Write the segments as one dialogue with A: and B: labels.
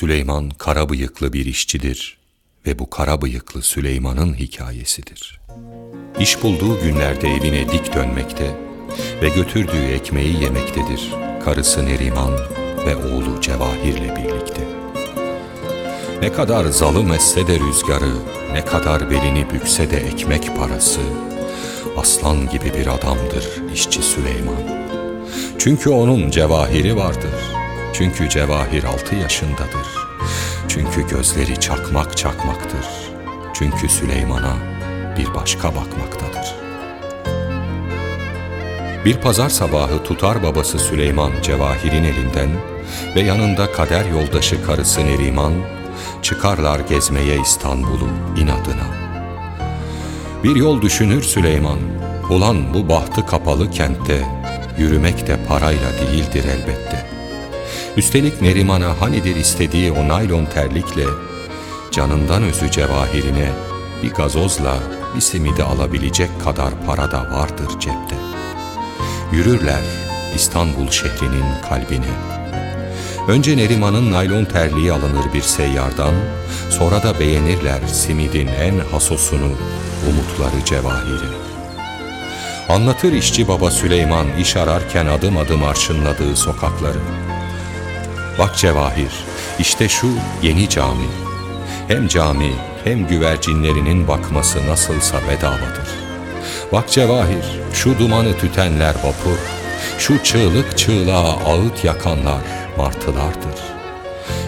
A: Süleyman kara bıyıklı bir işçidir ve bu kara bıyıklı Süleyman'ın hikayesidir. İş bulduğu günlerde evine dik dönmekte ve götürdüğü ekmeği yemektedir. Karısı Neriman ve oğlu Cevahir'le birlikte. Ne kadar zalim etse de rüzgarı, ne kadar belini bükse de ekmek parası, aslan gibi bir adamdır işçi Süleyman. Çünkü onun cevahiri vardır. Çünkü cevahir altı yaşındadır. Çünkü gözleri çakmak çakmaktır. Çünkü Süleyman'a bir başka bakmaktadır. Bir pazar sabahı tutar babası Süleyman Cevahir'in elinden ve yanında kader yoldaşı karısı Neriman çıkarlar gezmeye İstanbul'u inadına. Bir yol düşünür Süleyman, ulan bu bahtı kapalı kentte yürümek de parayla değildir elbette. Üstelik Neriman'a hanidir istediği o naylon terlikle canından özü cevahirine bir gazozla bir simidi alabilecek kadar para da vardır cepte. Yürürler İstanbul şehrinin kalbine. Önce Neriman'ın naylon terliği alınır bir seyyardan, sonra da beğenirler simidin en hasosunu, umutları cevahiri. Anlatır işçi baba Süleyman iş ararken adım adım arşınladığı sokakları. Bak Cevahir, işte şu yeni cami. Hem cami hem güvercinlerinin bakması nasılsa bedavadır. Bak Cevahir, şu dumanı tütenler vapur, şu çığlık çığlığa ağıt yakanlar martılardır.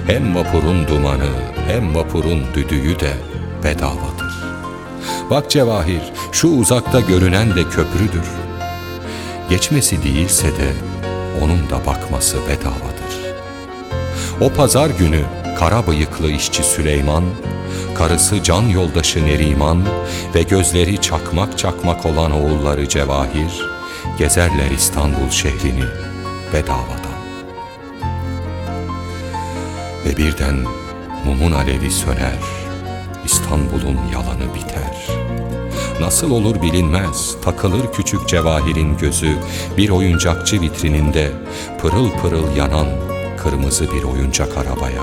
A: Hem vapurun dumanı hem vapurun düdüğü de bedavadır. Bak Cevahir, şu uzakta görünen de köprüdür. Geçmesi değilse de onun da bakması bedavadır. O pazar günü kara bıyıklı işçi Süleyman, karısı can yoldaşı Neriman ve gözleri çakmak çakmak olan oğulları Cevahir, gezerler İstanbul şehrini bedavadan. Ve birden mumun alevi söner, İstanbul'un yalanı biter. Nasıl olur bilinmez, takılır küçük cevahirin gözü, bir oyuncakçı vitrininde pırıl pırıl yanan kırmızı bir oyuncak arabaya.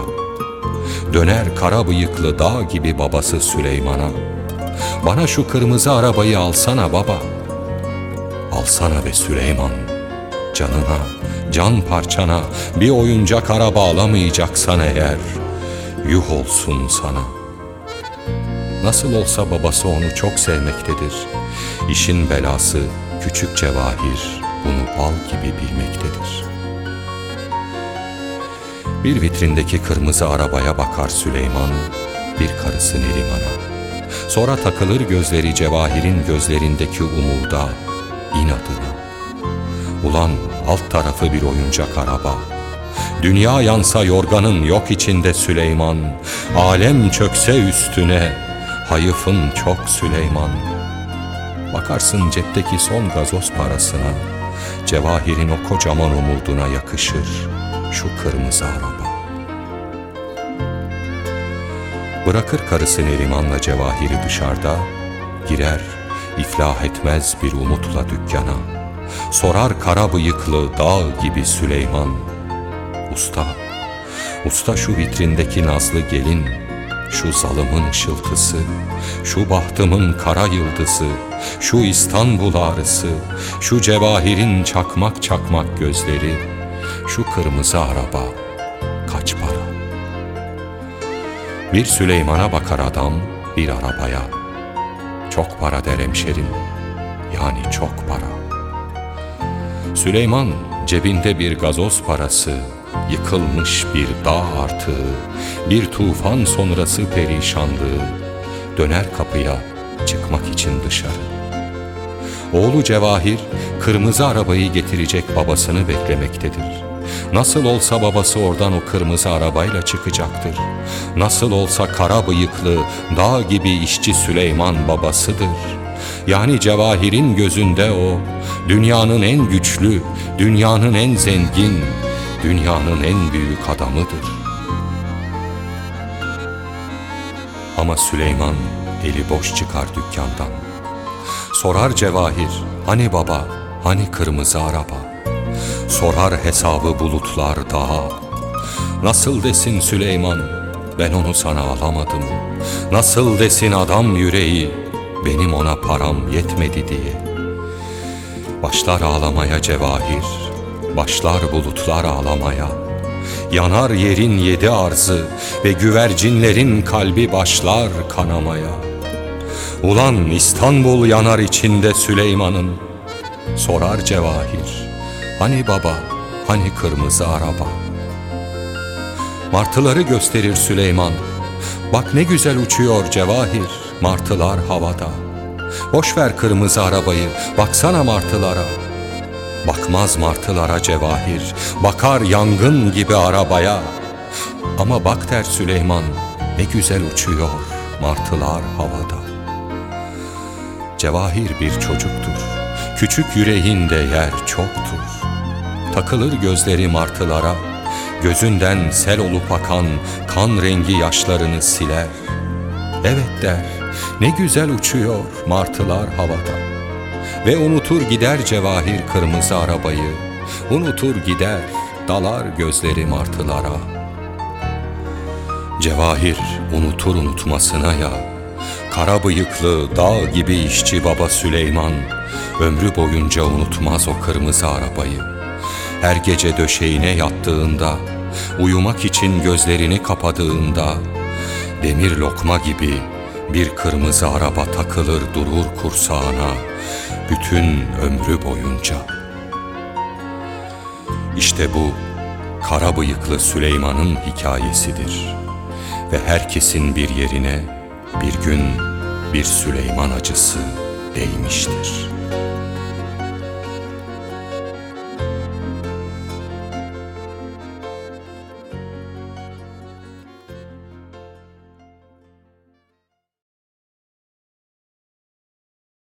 A: Döner kara bıyıklı dağ gibi babası Süleyman'a. Bana şu kırmızı arabayı alsana baba. Alsana be Süleyman. Canına, can parçana bir oyuncak araba alamayacaksan eğer, yuh olsun sana. Nasıl olsa babası onu çok sevmektedir. İşin belası küçük cevahir bunu bal gibi bilmektedir.'' Bir vitrindeki kırmızı arabaya bakar Süleyman, bir karısı Neriman'a. Sonra takılır gözleri Cevahir'in gözlerindeki umuda, inadına. Ulan alt tarafı bir oyuncak araba. Dünya yansa yorganın yok içinde Süleyman. Alem çökse üstüne, hayıfın çok Süleyman. Bakarsın cepteki son gazoz parasına, Cevahir'in o kocaman umuduna yakışır.'' Şu kırmızı araba. Bırakır karısı Neriman'la Cevahir'i dışarıda, girer, iflah etmez bir umutla dükkana. Sorar kara bıyıklı dağ gibi Süleyman. Usta, usta şu vitrindeki nazlı gelin, şu zalımın ışıltısı, şu bahtımın kara yıldızı, şu İstanbul ağrısı, şu cevahirin çakmak çakmak gözleri, şu kırmızı araba kaç para? Bir Süleyman'a bakar adam bir arabaya. Çok para der hemşerim, yani çok para. Süleyman cebinde bir gazoz parası, yıkılmış bir dağ artığı, bir tufan sonrası perişanlığı, döner kapıya çıkmak için dışarı. Oğlu Cevahir kırmızı arabayı getirecek babasını beklemektedir. Nasıl olsa babası oradan o kırmızı arabayla çıkacaktır. Nasıl olsa kara bıyıklı, dağ gibi işçi Süleyman babasıdır. Yani Cevahir'in gözünde o, dünyanın en güçlü, dünyanın en zengin, dünyanın en büyük adamıdır. Ama Süleyman eli boş çıkar dükkandan. Sorar Cevahir, hani baba, hani kırmızı araba? Sorar hesabı bulutlar daha. Nasıl desin Süleyman ben onu sana alamadım. Nasıl desin adam yüreği benim ona param yetmedi diye. Başlar ağlamaya cevahir Başlar bulutlar ağlamaya. Yanar yerin yedi arzı Ve güvercinlerin kalbi başlar kanamaya. Ulan İstanbul yanar içinde Süleyman'ın Sorar cevahir Hani baba, hani kırmızı araba. Martıları gösterir Süleyman. Bak ne güzel uçuyor cevahir Martılar havada. Boş ver kırmızı arabayı Baksana martılara. Bakmaz martılara cevahir Bakar yangın gibi arabaya. Ama bak der Süleyman Ne güzel uçuyor martılar havada. Cevahir bir çocuktur Küçük yüreğinde yer çoktur. Takılır gözleri martılara Gözünden sel olup akan kan rengi yaşlarını siler. Evet der ne güzel uçuyor martılar havada. Ve unutur gider cevahir kırmızı arabayı. Unutur gider dalar gözleri martılara. Cevahir unutur unutmasına ya. Kara bıyıklı dağ gibi işçi baba Süleyman Ömrü boyunca unutmaz o kırmızı arabayı. Her gece döşeğine yattığında Uyumak için gözlerini kapadığında Demir lokma gibi bir kırmızı araba takılır durur kursağına Bütün ömrü boyunca. İşte bu kara bıyıklı Süleyman'ın hikayesidir. Ve herkesin bir yerine bir gün bir Süleyman acısı değmiştir.''